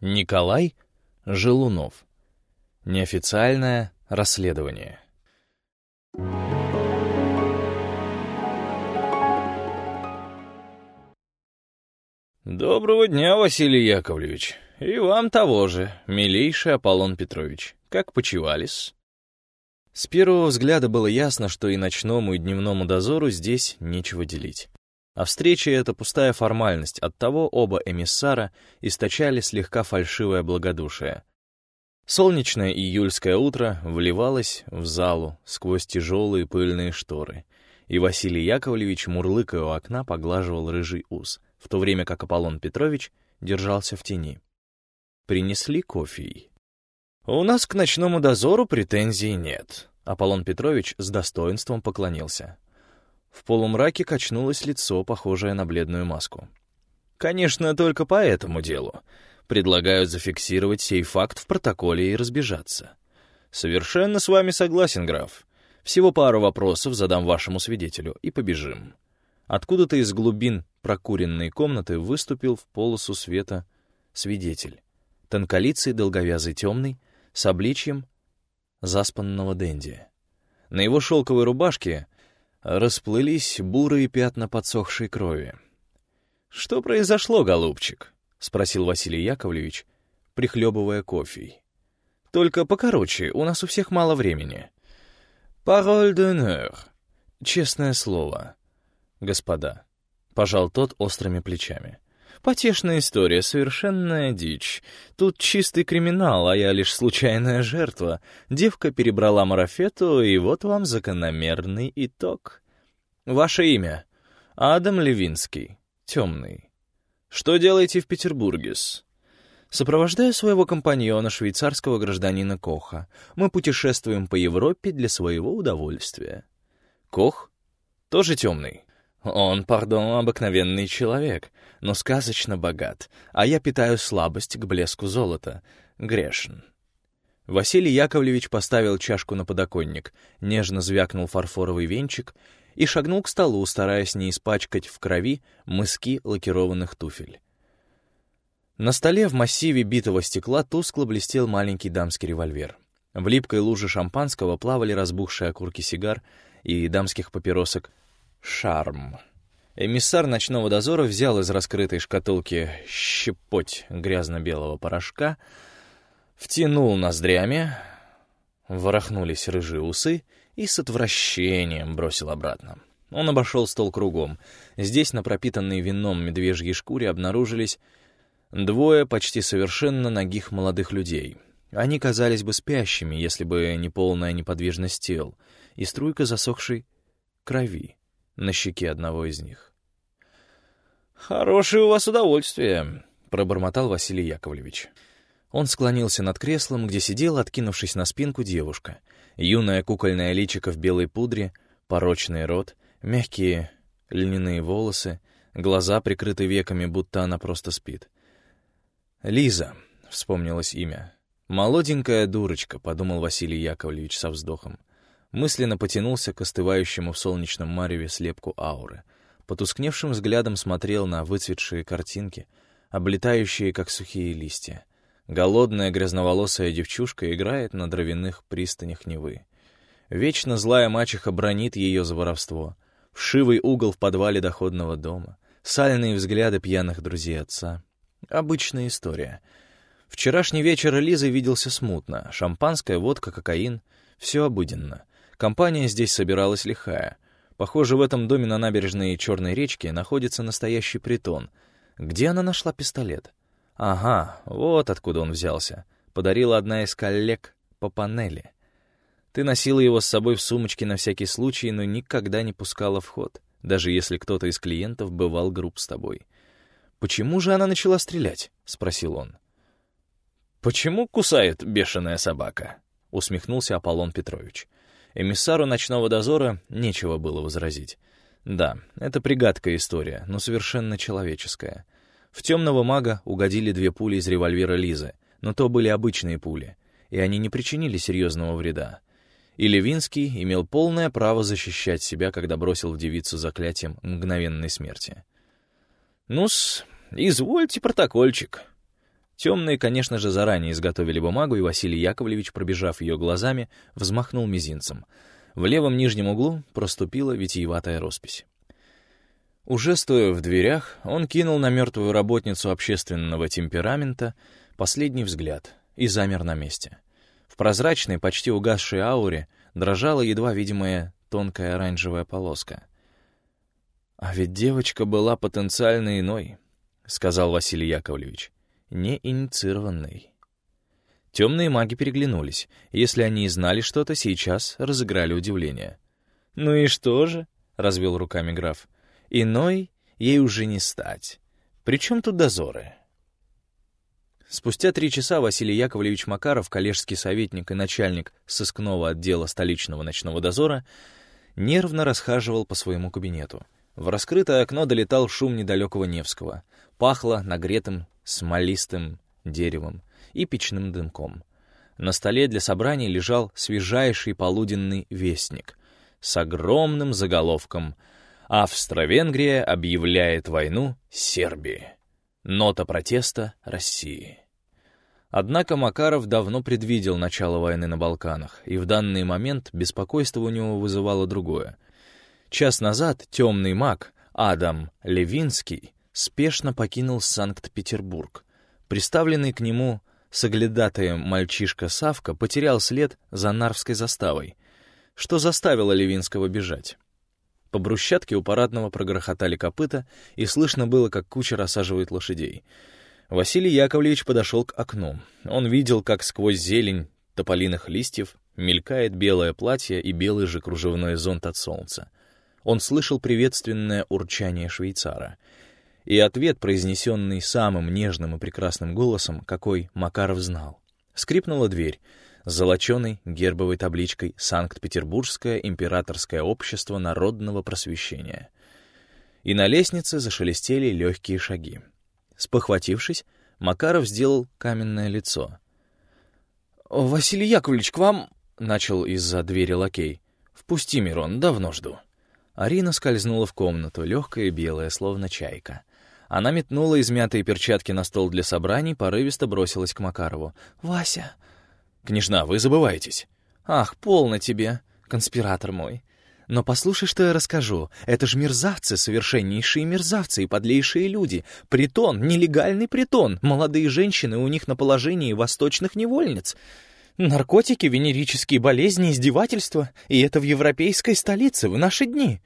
Николай Желунов. Неофициальное расследование. Доброго дня, Василий Яковлевич. И вам того же, милейший Аполлон Петрович. Как почивались? С первого взгляда было ясно, что и ночному, и дневному дозору здесь нечего делить. А встреча — это пустая формальность, оттого оба эмиссара источали слегка фальшивое благодушие. Солнечное июльское утро вливалось в залу сквозь тяжелые пыльные шторы, и Василий Яковлевич, мурлыкая у окна, поглаживал рыжий ус, в то время как Аполлон Петрович держался в тени. Принесли кофе. «У нас к ночному дозору претензий нет», — Аполлон Петрович с достоинством поклонился. В полумраке качнулось лицо, похожее на бледную маску. «Конечно, только по этому делу. Предлагают зафиксировать сей факт в протоколе и разбежаться». «Совершенно с вами согласен, граф. Всего пару вопросов задам вашему свидетелю, и побежим». Откуда-то из глубин прокуренной комнаты выступил в полосу света свидетель. Тонколицый, долговязый, темный, с обличьем заспанного денди. На его шелковой рубашке расплылись бурые пятна подсохшей крови. «Что произошло, голубчик?» — спросил Василий Яковлевич, прихлебывая кофе. «Только покороче, у нас у всех мало времени». «Пароль d'honneur» — честное слово. «Господа», — пожал тот острыми плечами. «Потешная история, совершенная дичь. Тут чистый криминал, а я лишь случайная жертва. Девка перебрала марафету, и вот вам закономерный итог. Ваше имя? Адам Левинский. Темный. Что делаете в Петербурге-с?» Сопровождая своего компаньона, швейцарского гражданина Коха, мы путешествуем по Европе для своего удовольствия. Кох? Тоже темный? Он, пардон, обыкновенный человек, но сказочно богат, а я питаю слабость к блеску золота. Грешен. Василий Яковлевич поставил чашку на подоконник, нежно звякнул фарфоровый венчик и шагнул к столу, стараясь не испачкать в крови мыски лакированных туфель. На столе в массиве битого стекла тускло блестел маленький дамский револьвер. В липкой луже шампанского плавали разбухшие окурки сигар и дамских папиросок Шарм. Эмиссар ночного дозора взял из раскрытой шкатулки щепоть грязно-белого порошка, втянул ноздрями, ворохнулись рыжие усы и с отвращением бросил обратно. Он обошел стол кругом. Здесь на пропитанной вином медвежьей шкуре обнаружились двое почти совершенно ногих молодых людей. Они казались бы спящими, если бы не полная неподвижность тел и струйка засохшей крови на щеке одного из них. «Хорошее у вас удовольствие», — пробормотал Василий Яковлевич. Он склонился над креслом, где сидела, откинувшись на спинку, девушка. Юная кукольная личико в белой пудре, порочный рот, мягкие льняные волосы, глаза прикрыты веками, будто она просто спит. «Лиза», — вспомнилось имя. «Молоденькая дурочка», — подумал Василий Яковлевич со вздохом. Мысленно потянулся к остывающему в солнечном мареве слепку ауры. Потускневшим взглядом смотрел на выцветшие картинки, облетающие, как сухие листья. Голодная грязноволосая девчушка играет на дровяных пристанях Невы. Вечно злая мачеха бронит ее за воровство. Вшивый угол в подвале доходного дома. Сальные взгляды пьяных друзей отца. Обычная история. Вчерашний вечер Лизы виделся смутно. Шампанское, водка, кокаин — все обыденно. Компания здесь собиралась лихая. Похоже, в этом доме на набережной Черной речки находится настоящий притон. Где она нашла пистолет? Ага, вот откуда он взялся. Подарила одна из коллег по панели. Ты носила его с собой в сумочке на всякий случай, но никогда не пускала в ход, даже если кто-то из клиентов бывал груб с тобой. «Почему же она начала стрелять?» — спросил он. «Почему кусает бешеная собака?» — усмехнулся Аполлон Петрович. Эмиссару ночного дозора нечего было возразить. Да, это пригадкая история, но совершенно человеческая. В темного мага угодили две пули из револьвера Лизы, но то были обычные пули, и они не причинили серьезного вреда. И Левинский имел полное право защищать себя, когда бросил в девицу заклятием мгновенной смерти. «Ну-с, извольте протокольчик». Темные, конечно же, заранее изготовили бумагу, и Василий Яковлевич, пробежав ее глазами, взмахнул мизинцем. В левом нижнем углу проступила витиеватая роспись. Уже стоя в дверях, он кинул на мертвую работницу общественного темперамента последний взгляд и замер на месте. В прозрачной, почти угасшей ауре дрожала едва видимая тонкая оранжевая полоска. «А ведь девочка была потенциально иной», — сказал Василий Яковлевич неинициированный. Темные маги переглянулись. Если они и знали что-то, сейчас разыграли удивление. «Ну и что же?» — развел руками граф. «Иной ей уже не стать. Причем тут дозоры?» Спустя три часа Василий Яковлевич Макаров, коллежский советник и начальник сыскного отдела столичного ночного дозора, нервно расхаживал по своему кабинету. В раскрытое окно долетал шум недалекого Невского. Пахло нагретым смолистым деревом и печным дымком. На столе для собраний лежал свежайший полуденный вестник с огромным заголовком «Австро-Венгрия объявляет войну Сербии. Нота протеста России». Однако Макаров давно предвидел начало войны на Балканах, и в данный момент беспокойство у него вызывало другое. Час назад темный маг Адам Левинский спешно покинул Санкт-Петербург. Приставленный к нему соглядатаем мальчишка Савка потерял след за Нарвской заставой, что заставило Левинского бежать. По брусчатке у парадного прогрохотали копыта, и слышно было, как кучер осаживает лошадей. Василий Яковлевич подошел к окну. Он видел, как сквозь зелень тополиных листьев мелькает белое платье и белый же кружевной зонт от солнца. Он слышал приветственное урчание швейцара — и ответ, произнесенный самым нежным и прекрасным голосом, какой Макаров знал. Скрипнула дверь с золоченой гербовой табличкой «Санкт-Петербургское императорское общество народного просвещения». И на лестнице зашелестели легкие шаги. Спохватившись, Макаров сделал каменное лицо. «Василий Яковлевич, к вам...» — начал из-за двери лакей. «Впусти, Мирон, давно жду». Арина скользнула в комнату, легкая белая, словно чайка. Она метнула измятые перчатки на стол для собраний, порывисто бросилась к Макарову. «Вася!» «Княжна, вы забываетесь». «Ах, полно тебе, конспиратор мой. Но послушай, что я расскажу. Это ж мерзавцы, совершеннейшие мерзавцы и подлейшие люди. Притон, нелегальный притон. Молодые женщины у них на положении восточных невольниц. Наркотики, венерические болезни, издевательства. И это в европейской столице, в наши дни».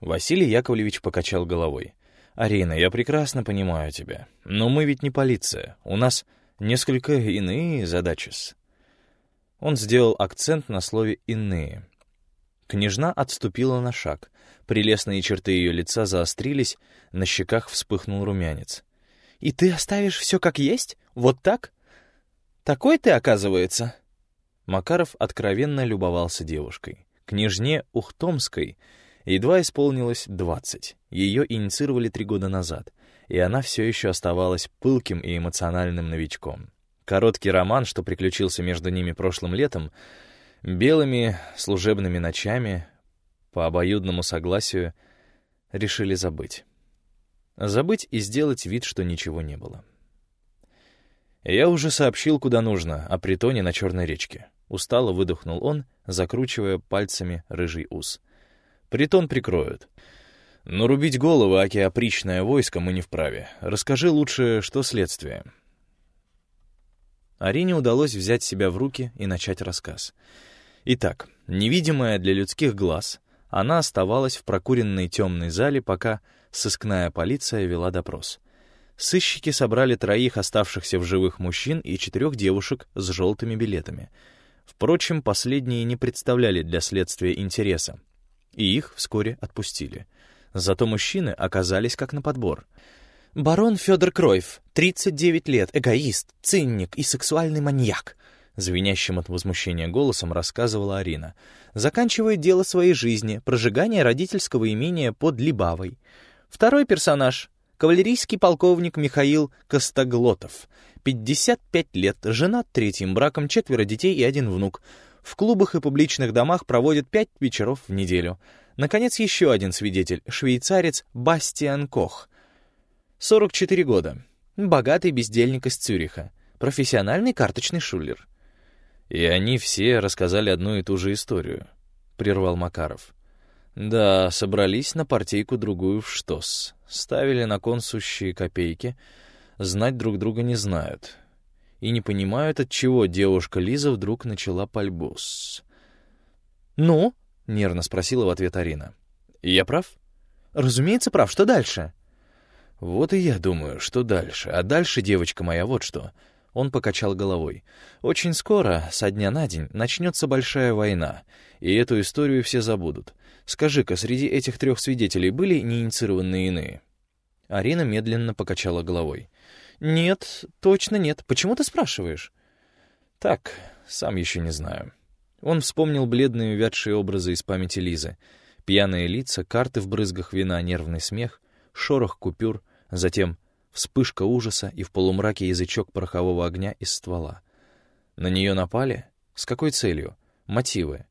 Василий Яковлевич покачал головой. «Арина, я прекрасно понимаю тебя. Но мы ведь не полиция. У нас несколько иные задачи -с. Он сделал акцент на слове «иные». Княжна отступила на шаг. Прелестные черты ее лица заострились, на щеках вспыхнул румянец. «И ты оставишь все как есть? Вот так? Такой ты, оказывается?» Макаров откровенно любовался девушкой. Княжне Ухтомской — Едва исполнилось двадцать. Ее инициировали три года назад, и она все еще оставалась пылким и эмоциональным новичком. Короткий роман, что приключился между ними прошлым летом, белыми служебными ночами, по обоюдному согласию, решили забыть. Забыть и сделать вид, что ничего не было. «Я уже сообщил, куда нужно, о притоне на Черной речке». Устало выдохнул он, закручивая пальцами рыжий ус — Притон прикроют. Но рубить головы, аки опричное войско, мы не вправе. Расскажи лучше, что следствие». Арине удалось взять себя в руки и начать рассказ. Итак, невидимая для людских глаз, она оставалась в прокуренной темной зале, пока сыскная полиция вела допрос. Сыщики собрали троих оставшихся в живых мужчин и четырех девушек с желтыми билетами. Впрочем, последние не представляли для следствия интереса, и их вскоре отпустили. Зато мужчины оказались как на подбор. «Барон Федор Кройф, 39 лет, эгоист, цинник и сексуальный маньяк», звенящим от возмущения голосом рассказывала Арина. «Заканчивает дело своей жизни, прожигание родительского имения под Либавой. Второй персонаж — кавалерийский полковник Михаил Костоглотов, 55 лет, женат третьим браком, четверо детей и один внук. В клубах и публичных домах проводит пять вечеров в неделю. Наконец, еще один свидетель — швейцарец Бастиан Кох. 44 года. Богатый бездельник из Цюриха. Профессиональный карточный шулер. И они все рассказали одну и ту же историю, — прервал Макаров. Да, собрались на партийку-другую в ШТОС. Ставили на кон сущие копейки. Знать друг друга не знают. И не понимают, от чего девушка Лиза вдруг начала пальбу с... «Ну?» — нервно спросила в ответ Арина. «Я прав?» «Разумеется, прав. Что дальше?» «Вот и я думаю, что дальше. А дальше, девочка моя, вот что». Он покачал головой. «Очень скоро, со дня на день, начнется большая война, и эту историю все забудут. Скажи-ка, среди этих трех свидетелей были неинициированные иные?» Арина медленно покачала головой. «Нет, точно нет. Почему ты спрашиваешь?» «Так, сам еще не знаю». Он вспомнил бледные увядшие образы из памяти Лизы. Пьяные лица, карты в брызгах вина, нервный смех, шорох купюр, затем вспышка ужаса и в полумраке язычок порохового огня из ствола. На нее напали? С какой целью? Мотивы?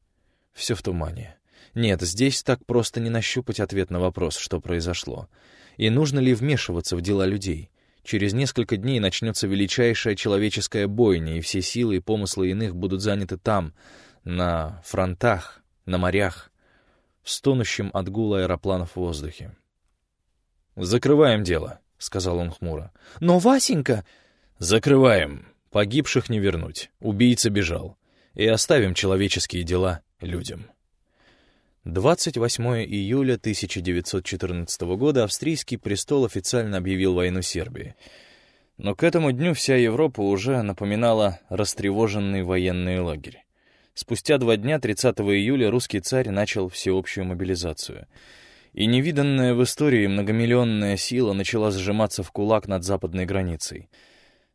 Все в тумане. Нет, здесь так просто не нащупать ответ на вопрос, что произошло. И нужно ли вмешиваться в дела людей? Через несколько дней начнется величайшая человеческая бойня, и все силы и помыслы иных будут заняты там, на фронтах, на морях, в стонущем от гула аэропланов в воздухе. «Закрываем дело», — сказал он хмуро. «Но Васенька...» «Закрываем. Погибших не вернуть. Убийца бежал. И оставим человеческие дела людям». 28 июля 1914 года австрийский престол официально объявил войну Сербии. Но к этому дню вся Европа уже напоминала растревоженный военный лагерь. Спустя два дня, 30 июля, русский царь начал всеобщую мобилизацию. И невиданная в истории многомиллионная сила начала сжиматься в кулак над западной границей.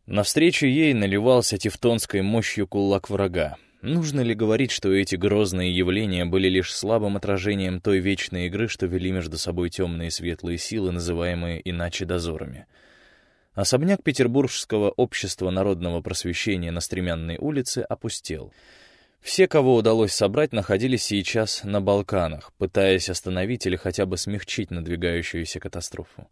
Навстречу ей наливался тевтонской мощью кулак врага. Нужно ли говорить, что эти грозные явления были лишь слабым отражением той вечной игры, что вели между собой темные и светлые силы, называемые иначе дозорами? Особняк Петербургского общества народного просвещения на Стремянной улице опустел. Все, кого удалось собрать, находились сейчас на Балканах, пытаясь остановить или хотя бы смягчить надвигающуюся катастрофу.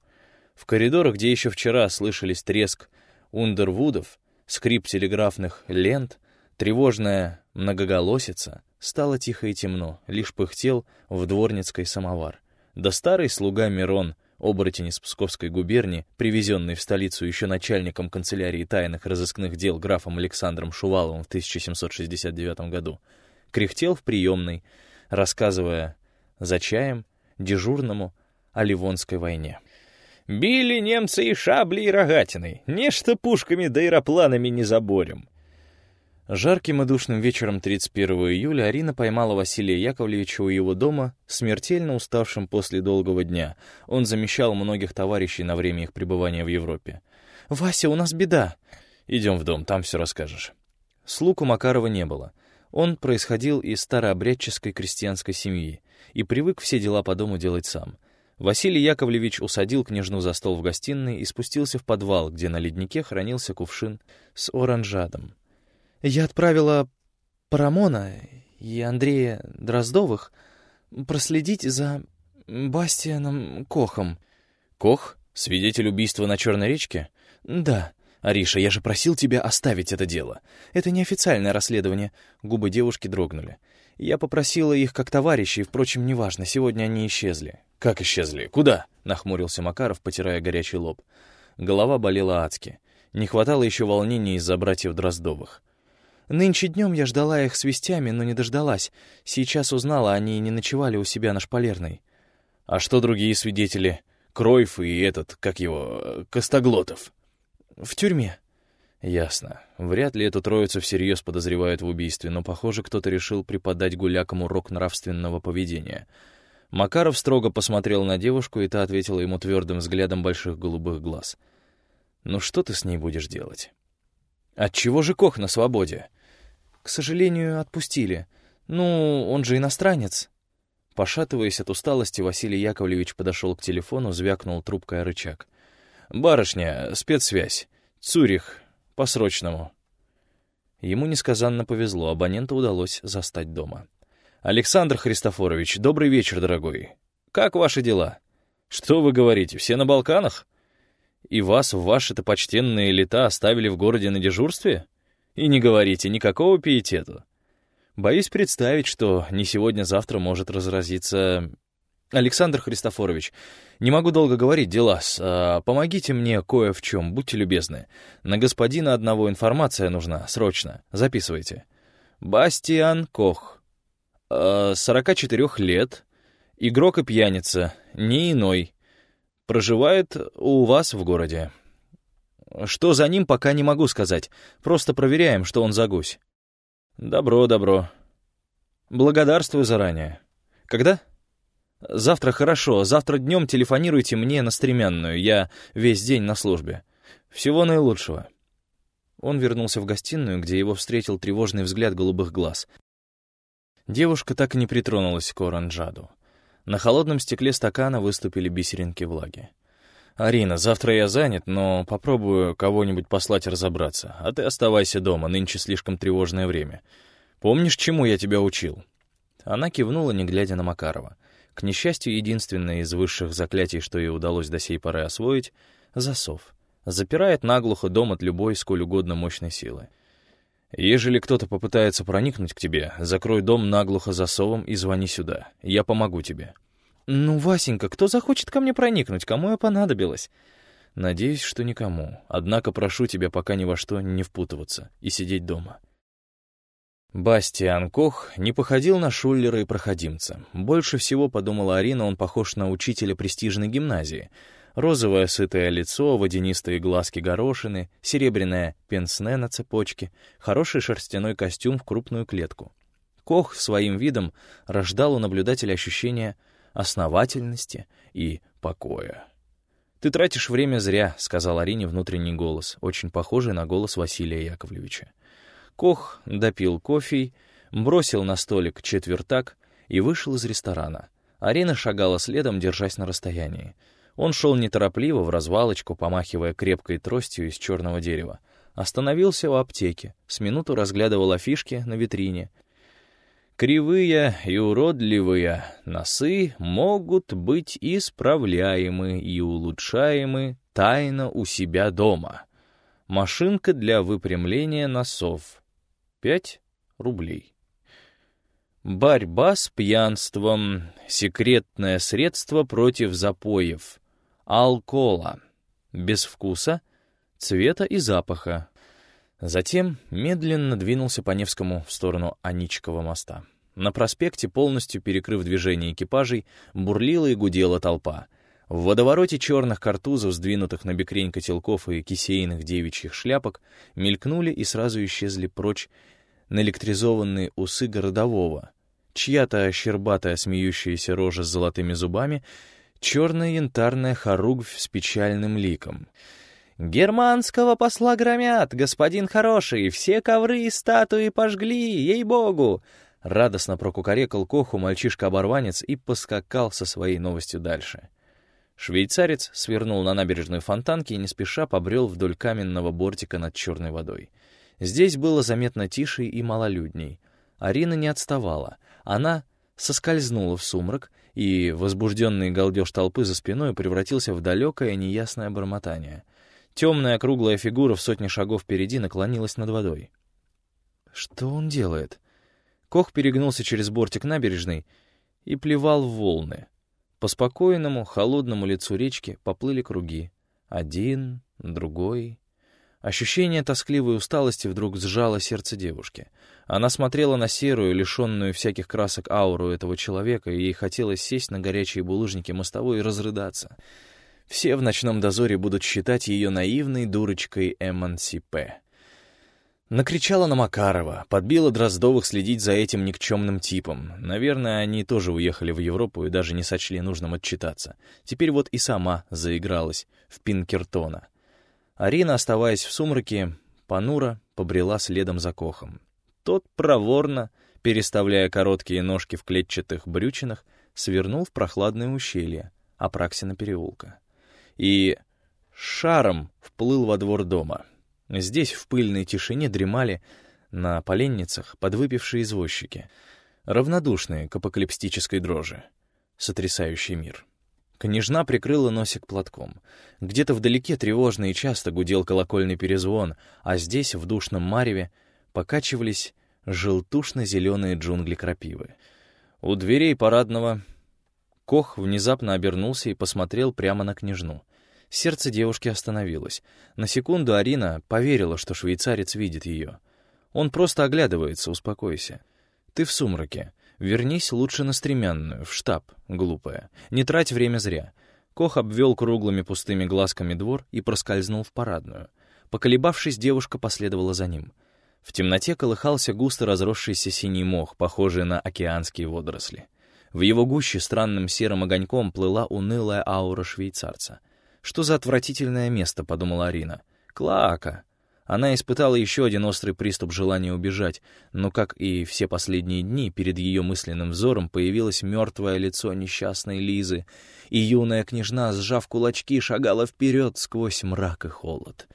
В коридорах, где еще вчера слышались треск ундервудов, скрип телеграфных лент, тревожная многоголосица, стало тихо и темно, лишь пыхтел в дворницкой самовар. Да старый слуга Мирон, оборотень из Псковской губернии, привезенный в столицу еще начальником канцелярии тайных разыскных дел графом Александром Шуваловым в 1769 году, кряхтел в приемной, рассказывая за чаем дежурному о Ливонской войне. «Били немцы и шабли, и рогатиной. Нечто пушками да аэропланами не заборем. Жарким и душным вечером 31 июля Арина поймала Василия Яковлевича у его дома, смертельно уставшим после долгого дня. Он замещал многих товарищей на время их пребывания в Европе. «Вася, у нас беда!» «Идем в дом, там все расскажешь». Слуг у Макарова не было. Он происходил из старообрядческой крестьянской семьи и привык все дела по дому делать сам. Василий Яковлевич усадил княжну за стол в гостиной и спустился в подвал, где на леднике хранился кувшин с оранжадом. Я отправила Парамона и Андрея Дроздовых проследить за Бастианом Кохом. Кох? Свидетель убийства на Черной речке? Да. Ариша, я же просил тебя оставить это дело. Это неофициальное расследование. Губы девушки дрогнули. Я попросила их как товарищей, впрочем, неважно, сегодня они исчезли. Как исчезли? Куда? Нахмурился Макаров, потирая горячий лоб. Голова болела адски. Не хватало еще волнений из-за братьев Дроздовых. Нынче днем я ждала их с вестями, но не дождалась. Сейчас узнала, они не ночевали у себя на Шпалерной. А что другие свидетели? Кройф и этот, как его, Костоглотов? В тюрьме. Ясно. Вряд ли эту троицу всерьез подозревают в убийстве, но, похоже, кто-то решил преподать гулякам урок нравственного поведения. Макаров строго посмотрел на девушку, и та ответила ему твердым взглядом больших голубых глаз. «Ну что ты с ней будешь делать?» «Отчего же Кох на свободе?» «К сожалению, отпустили. Ну, он же иностранец». Пошатываясь от усталости, Василий Яковлевич подошел к телефону, звякнул трубкой рычаг. «Барышня, спецсвязь. Цюрих. По-срочному». Ему несказанно повезло, абоненту удалось застать дома. «Александр Христофорович, добрый вечер, дорогой. Как ваши дела?» «Что вы говорите, все на Балканах?» и вас в ваши-то почтенные лета оставили в городе на дежурстве? И не говорите никакого пиетету. Боюсь представить, что не сегодня-завтра может разразиться... Александр Христофорович, не могу долго говорить, делас. А помогите мне кое в чем, будьте любезны. На господина одного информация нужна, срочно. Записывайте. Бастиан Кох. 44 а, лет. Игрок и пьяница. Не иной. Проживает у вас в городе. Что за ним, пока не могу сказать. Просто проверяем, что он за гусь. Добро, добро. Благодарствую заранее. Когда? Завтра хорошо. Завтра днем телефонируйте мне на стремянную. Я весь день на службе. Всего наилучшего. Он вернулся в гостиную, где его встретил тревожный взгляд голубых глаз. Девушка так и не притронулась к оранжаду. На холодном стекле стакана выступили бисеринки влаги. «Арина, завтра я занят, но попробую кого-нибудь послать разобраться, а ты оставайся дома, нынче слишком тревожное время. Помнишь, чему я тебя учил?» Она кивнула, не глядя на Макарова. К несчастью, единственное из высших заклятий, что ей удалось до сей поры освоить — засов. Запирает наглухо дом от любой, сколь угодно мощной силы. «Ежели кто-то попытается проникнуть к тебе, закрой дом наглухо засовом и звони сюда. Я помогу тебе». «Ну, Васенька, кто захочет ко мне проникнуть? Кому я понадобилась?» «Надеюсь, что никому. Однако прошу тебя пока ни во что не впутываться и сидеть дома». Бастиан Кох не походил на шуллера и проходимца. Больше всего, подумала Арина, он похож на учителя престижной гимназии. Розовое сытое лицо, водянистые глазки горошины, серебряное пенсне на цепочке, хороший шерстяной костюм в крупную клетку. Кох своим видом рождал у наблюдателя ощущение основательности и покоя. «Ты тратишь время зря», — сказал Арине внутренний голос, очень похожий на голос Василия Яковлевича. Кох допил кофе, бросил на столик четвертак и вышел из ресторана. Арина шагала следом, держась на расстоянии. Он шел неторопливо, в развалочку, помахивая крепкой тростью из черного дерева. Остановился у аптеки, с минуту разглядывал афишки на витрине, Кривые и уродливые носы могут быть исправляемы и улучшаемы тайно у себя дома. Машинка для выпрямления носов. 5 рублей. Борьба с пьянством. Секретное средство против запоев. Алкола. Без вкуса, цвета и запаха. Затем медленно двинулся по Невскому в сторону Аничкова моста. На проспекте, полностью перекрыв движение экипажей, бурлила и гудела толпа. В водовороте черных картузов, сдвинутых на бекрень котелков и кисейных девичьих шляпок, мелькнули и сразу исчезли прочь наэлектризованные усы городового, чья-то щербатая смеющаяся рожа с золотыми зубами, черная янтарная хоругвь с печальным ликом — «Германского посла громят, господин хороший, все ковры и статуи пожгли, ей-богу!» Радостно прокукарекал Коху мальчишка-оборванец и поскакал со своей новостью дальше. Швейцарец свернул на набережную фонтанки и не спеша побрел вдоль каменного бортика над черной водой. Здесь было заметно тише и малолюдней. Арина не отставала. Она соскользнула в сумрак, и возбужденный галдеж толпы за спиной превратился в далекое неясное бормотание — Темная круглая фигура в сотне шагов впереди наклонилась над водой. Что он делает? Кох перегнулся через бортик набережной и плевал в волны. По спокойному, холодному лицу речки поплыли круги. Один, другой. Ощущение тоскливой усталости вдруг сжало сердце девушки. Она смотрела на серую, лишенную всяких красок ауру этого человека, и ей хотелось сесть на горячие булыжники мостовой и разрыдаться — все в ночном дозоре будут считать ее наивной дурочкой Эмансипе. Накричала на Макарова, подбила Дроздовых следить за этим никчемным типом. Наверное, они тоже уехали в Европу и даже не сочли нужным отчитаться. Теперь вот и сама заигралась в Пинкертона. Арина, оставаясь в сумраке, понуро побрела следом за Кохом. Тот проворно, переставляя короткие ножки в клетчатых брючинах, свернул в прохладное ущелье Апраксина переулка и шаром вплыл во двор дома. Здесь в пыльной тишине дремали на поленницах подвыпившие извозчики, равнодушные к апокалиптической дрожи, сотрясающей мир. Княжна прикрыла носик платком. Где-то вдалеке тревожно и часто гудел колокольный перезвон, а здесь, в душном мареве, покачивались желтушно-зеленые джунгли крапивы. У дверей парадного Кох внезапно обернулся и посмотрел прямо на княжну. Сердце девушки остановилось. На секунду Арина поверила, что швейцарец видит ее. Он просто оглядывается, успокойся. Ты в сумраке. Вернись лучше на стремянную, в штаб, глупая. Не трать время зря. Кох обвел круглыми пустыми глазками двор и проскользнул в парадную. Поколебавшись, девушка последовала за ним. В темноте колыхался густо разросшийся синий мох, похожий на океанские водоросли. В его гуще странным серым огоньком плыла унылая аура швейцарца. «Что за отвратительное место?» — подумала Арина. «Клака!» Она испытала еще один острый приступ желания убежать, но, как и все последние дни, перед ее мысленным взором появилось мертвое лицо несчастной Лизы, и юная княжна, сжав кулачки, шагала вперед сквозь мрак и холод.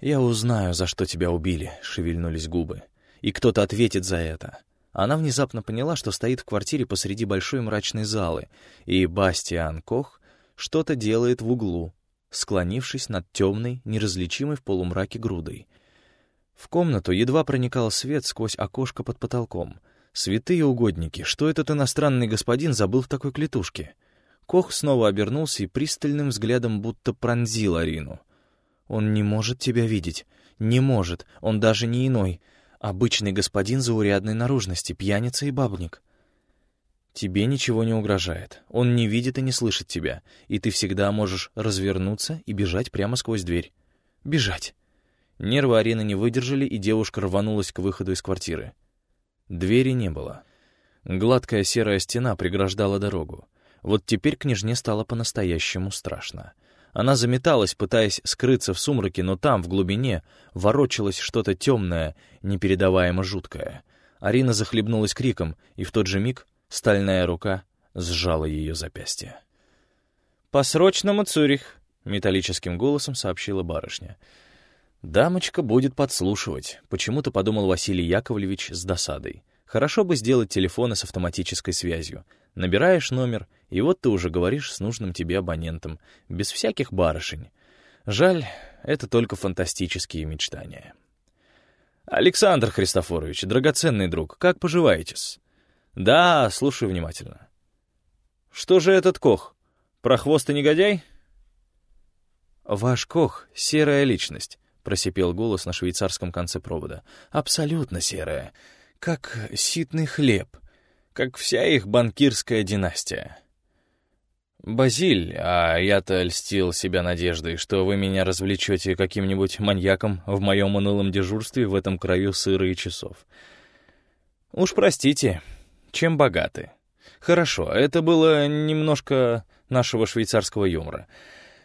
«Я узнаю, за что тебя убили», — шевельнулись губы. «И кто-то ответит за это. Она внезапно поняла, что стоит в квартире посреди большой мрачной залы, и Бастиан Кох что-то делает в углу, склонившись над темной, неразличимой в полумраке грудой. В комнату едва проникал свет сквозь окошко под потолком. «Святые угодники, что этот иностранный господин забыл в такой клетушке?» Кох снова обернулся и пристальным взглядом будто пронзил Арину. «Он не может тебя видеть. Не может. Он даже не иной. Обычный господин заурядной наружности, пьяница и бабник. Тебе ничего не угрожает. Он не видит и не слышит тебя, и ты всегда можешь развернуться и бежать прямо сквозь дверь. Бежать. Нервы Арины не выдержали, и девушка рванулась к выходу из квартиры. Двери не было. Гладкая серая стена преграждала дорогу. Вот теперь княжне стало по-настоящему страшно. Она заметалась, пытаясь скрыться в сумраке, но там, в глубине, ворочалось что-то темное, непередаваемо жуткое. Арина захлебнулась криком, и в тот же миг стальная рука сжала ее запястье. «По срочному Цюрих!» — металлическим голосом сообщила барышня. «Дамочка будет подслушивать», — почему-то подумал Василий Яковлевич с досадой. «Хорошо бы сделать телефоны с автоматической связью. Набираешь номер, и вот ты уже говоришь с нужным тебе абонентом, без всяких барышень. Жаль, это только фантастические мечтания. Александр Христофорович, драгоценный друг, как поживаете-с? Да, слушаю внимательно. Что же этот Кох? Прохвостый негодяй? Ваш Кох — серая личность, просипел голос на швейцарском конце провода. Абсолютно серая, как ситный хлеб — как вся их банкирская династия. «Базиль, а я-то льстил себя надеждой, что вы меня развлечете каким-нибудь маньяком в моем унылом дежурстве в этом краю сыра часов. Уж простите, чем богаты. Хорошо, это было немножко нашего швейцарского юмора.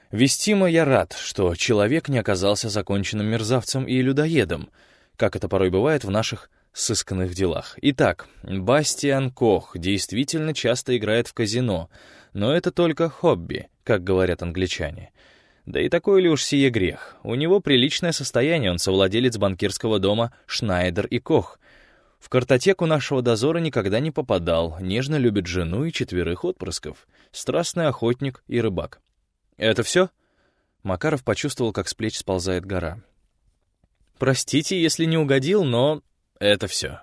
Вестимо я рад, что человек не оказался законченным мерзавцем и людоедом, как это порой бывает в наших сысканных делах. Итак, Бастиан Кох действительно часто играет в казино, но это только хобби, как говорят англичане. Да и такой ли уж сие грех? У него приличное состояние, он совладелец банкирского дома Шнайдер и Кох. В картотеку нашего дозора никогда не попадал, нежно любит жену и четверых отпрысков, страстный охотник и рыбак. «Это все?» Макаров почувствовал, как с плеч сползает гора. «Простите, если не угодил, но это все.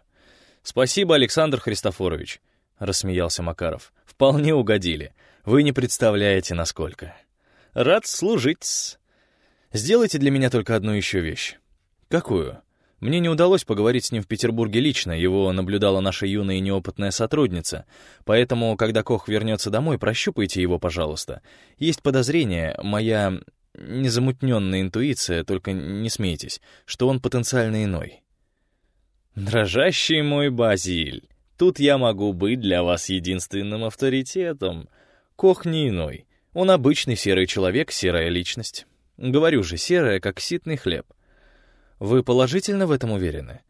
Спасибо, Александр Христофорович, рассмеялся Макаров. Вполне угодили. Вы не представляете, насколько. Рад служить. Сделайте для меня только одну еще вещь. Какую? Мне не удалось поговорить с ним в Петербурге лично, его наблюдала наша юная и неопытная сотрудница. Поэтому, когда Кох вернется домой, прощупайте его, пожалуйста. Есть подозрение, моя незамутненная интуиция, только не смейтесь, что он потенциально иной. «Дрожащий мой Базиль, тут я могу быть для вас единственным авторитетом. Кох не иной. Он обычный серый человек, серая личность. Говорю же, серая, как ситный хлеб. Вы положительно в этом уверены?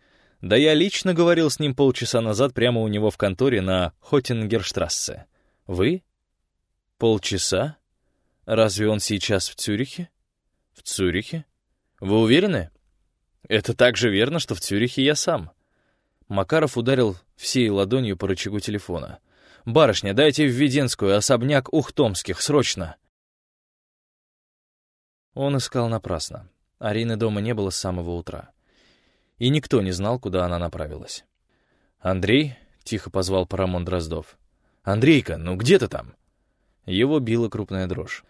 Да я лично говорил с ним полчаса назад прямо у него в конторе на Хоттингерштрассе. Вы? Полчаса? Разве он сейчас в Цюрихе? В Цюрихе? Вы уверены? Это так же верно, что в Цюрихе я сам. Макаров ударил всей ладонью по рычагу телефона. Барышня, дайте в Веденскую особняк Ухтомских, срочно!» Он искал напрасно. Арины дома не было с самого утра. И никто не знал, куда она направилась. «Андрей?» — тихо позвал Парамон Дроздов. «Андрейка, ну где ты там?» Его била крупная дрожь.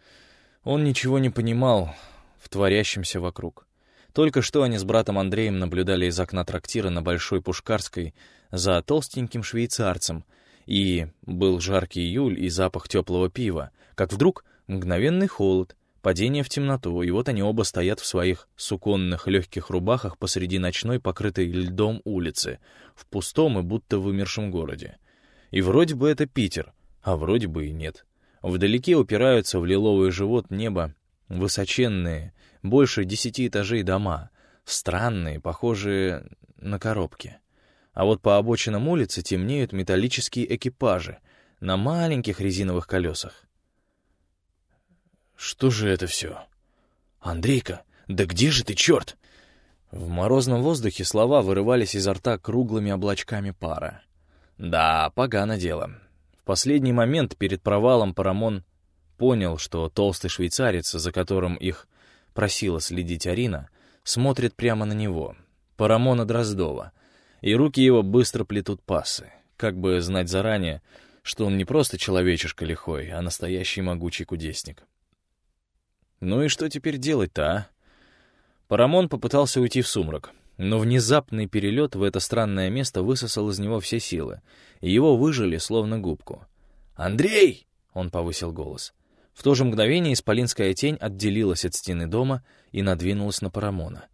Он ничего не понимал в творящемся вокруг. Только что они с братом Андреем наблюдали из окна трактира на Большой Пушкарской за толстеньким швейцарцем, и был жаркий июль и запах теплого пива, как вдруг мгновенный холод, падение в темноту, и вот они оба стоят в своих суконных легких рубахах посреди ночной, покрытой льдом улицы, в пустом и будто вымершем городе. И вроде бы это Питер, а вроде бы и нет. Вдалеке упираются в лиловый живот неба высоченные, больше десяти этажей дома, странные, похожие на коробки. А вот по обочинам улицы темнеют металлические экипажи на маленьких резиновых колесах. Что же это все? Андрейка, да где же ты, черт? В морозном воздухе слова вырывались изо рта круглыми облачками пара. Да, погано дело. В последний момент перед провалом Парамон понял, что толстый швейцарец, за которым их просила следить Арина, смотрит прямо на него, Парамона Дроздова, и руки его быстро плетут пасы, как бы знать заранее, что он не просто человечишка лихой, а настоящий могучий кудесник. Ну и что теперь делать-то, а? Парамон попытался уйти в сумрак, но внезапный перелет в это странное место высосал из него все силы, и его выжили словно губку. «Андрей!» — он повысил голос. В то же мгновение исполинская тень отделилась от стены дома и надвинулась на Парамона.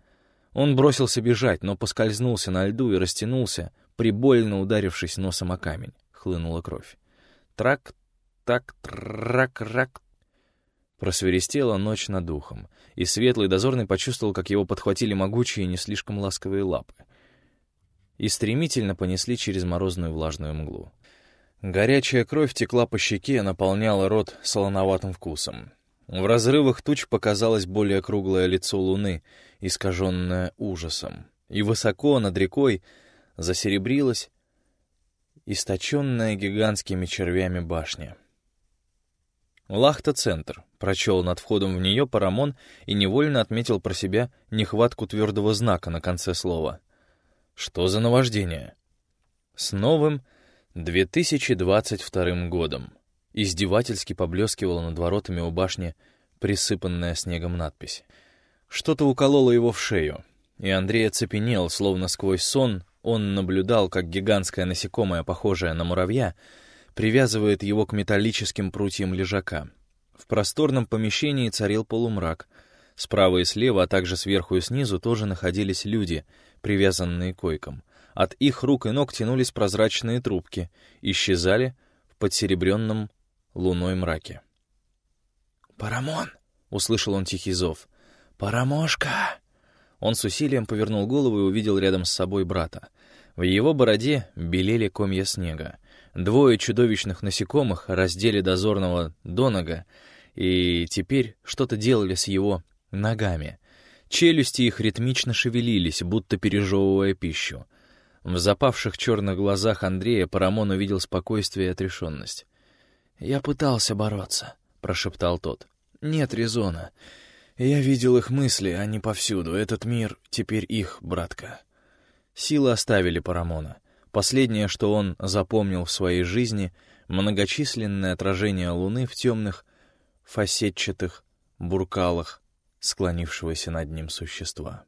Он бросился бежать, но поскользнулся на льду и растянулся, прибольно ударившись носом о камень. Хлынула кровь. Трак, так, трак, рак. Просверестела ночь над духом, и светлый дозорный почувствовал, как его подхватили могучие не слишком ласковые лапы. И стремительно понесли через морозную влажную мглу. Горячая кровь текла по щеке, наполняла рот солоноватым вкусом. В разрывах туч показалось более круглое лицо луны, искаженное ужасом. И высоко над рекой засеребрилась источенная гигантскими червями башня. «Лахта-центр», — прочел над входом в нее Парамон и невольно отметил про себя нехватку твердого знака на конце слова. «Что за наваждение?» С новым 2022 годом. Издевательски поблескивала над воротами у башни присыпанная снегом надпись. Что-то укололо его в шею, и Андрей оцепенел, словно сквозь сон он наблюдал, как гигантское насекомое, похожее на муравья, привязывает его к металлическим прутьям лежака. В просторном помещении царил полумрак. Справа и слева, а также сверху и снизу тоже находились люди, привязанные койкам — от их рук и ног тянулись прозрачные трубки, исчезали в подсеребренном луной мраке. «Парамон!» — услышал он тихий зов. «Парамошка!» Он с усилием повернул голову и увидел рядом с собой брата. В его бороде белели комья снега. Двое чудовищных насекомых раздели дозорного до нога, и теперь что-то делали с его ногами. Челюсти их ритмично шевелились, будто пережевывая пищу. В запавших черных глазах Андрея Парамон увидел спокойствие и отрешенность. «Я пытался бороться», — прошептал тот. «Нет резона. Я видел их мысли, они повсюду. Этот мир теперь их, братка». Силы оставили Парамона. Последнее, что он запомнил в своей жизни, многочисленное отражение луны в темных, фасетчатых буркалах склонившегося над ним существа.